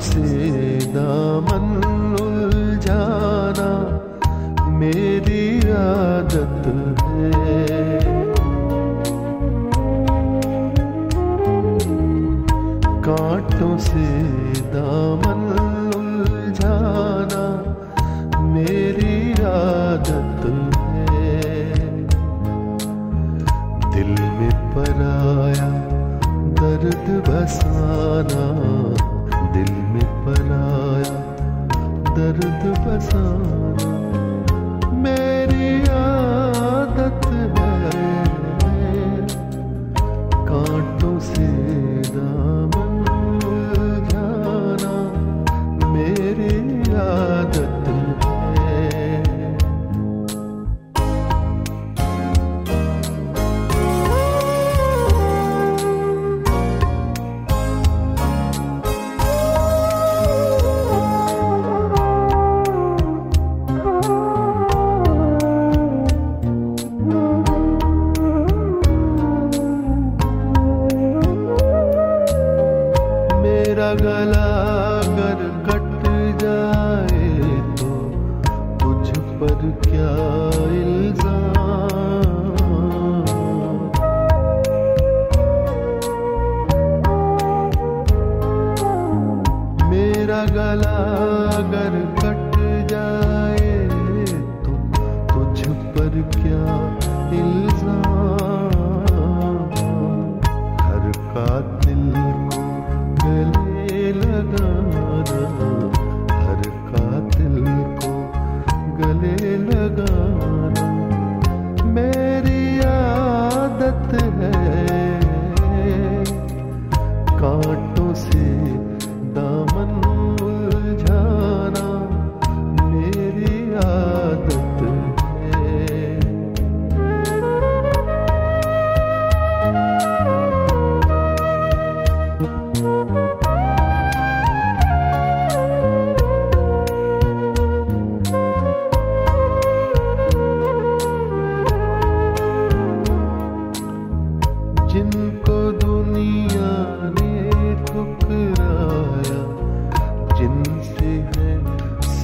से दामन उलझाना मेरी आदत है। कांटों से दामन उलझाना मेरी आदत है। दिल में पराया दर्द बसाना दिल में पराया दर्द बसाना मेरी आदत है कांटों से दामन जाना। मेरी आदत गला अगर कट जाए तो मुझ पर क्या इल्ज़ाम? मेरा गला अगर कट जाए तो तुझ पर क्या कांटों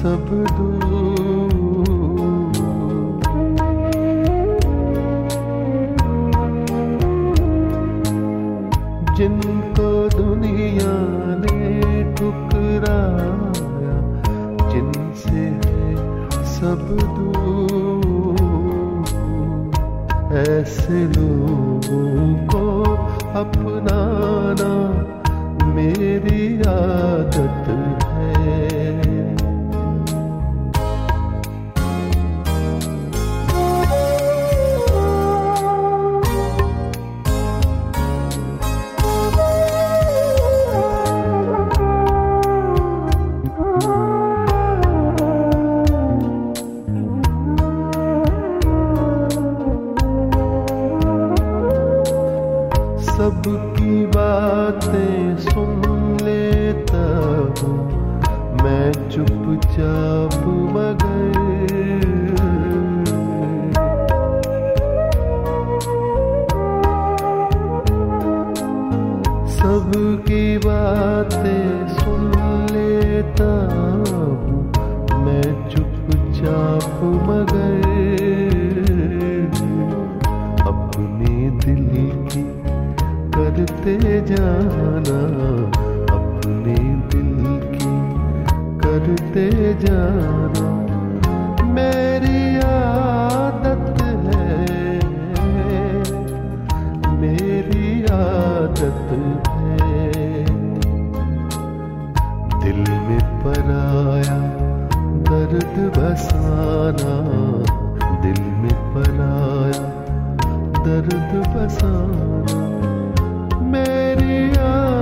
सब जिनको दुनिया ने ठुकराया, जिनसे है सब दूर। ऐसे लोगों को अपनाना मेरी आदत है सबकी बातें सुन लेता हूँ। मैं चुपचाप मगर सबकी बातें सुन लेता हूँ। मैं चुपचाप मगर जाना, अपने दिल की करते जाना। मेरी आदत है, मेरी आदत है। दिल में पराया, दर्द बसाना। दिल में पराया, दर्द बसाना। मेरी आ